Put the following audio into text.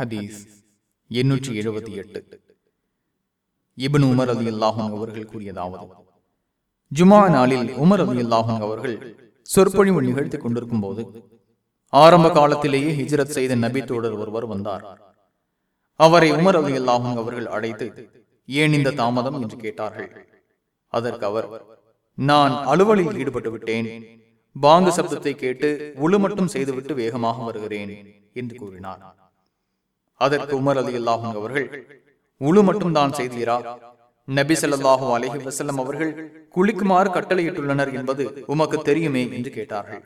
ஹதீஸ் எண்ணூற்றி எழுபத்தி எட்டு. இபன் உமர் அலி அல்லாஹும் அவர்கள் கூறியதாவது ஜுமா நாளில் உமர் அலி அல்லாஹும் அவர்கள் சொற்பொழிவு நிகழ்த்திக் கொண்டிருக்கும் போது ஆரம்ப காலத்திலேயே ஹிஜ்ரத் செய்த நபி தோழர் ஒருவர் வந்தார். அவரை உமர் அலி அல்லாஹும் அவர்கள் அழைத்து ஏன் இந்த தாமதம்? என்று கேட்டார்கள். அதற்கு அவர் நான் அலுவலில் ஈடுபட்டு விட்டேன். பாங்கு சப்தத்தை கேட்டு உழு மட்டும் செய்துவிட்டு வேகமாக வருகிறேன் என்று கூறினார். அதற்கு உமர் அலி அல்லாஹும் அவர்கள் உழு மட்டும் தான் செய்தீரா? நபி ஸல்லல்லாஹு அலஹி வசல்லம் அவர்கள் குளிக்குமாறு கட்டளையிட்டுள்ளனர் என்பது உமக்கு தெரியுமே? என்று கேட்டார்கள்.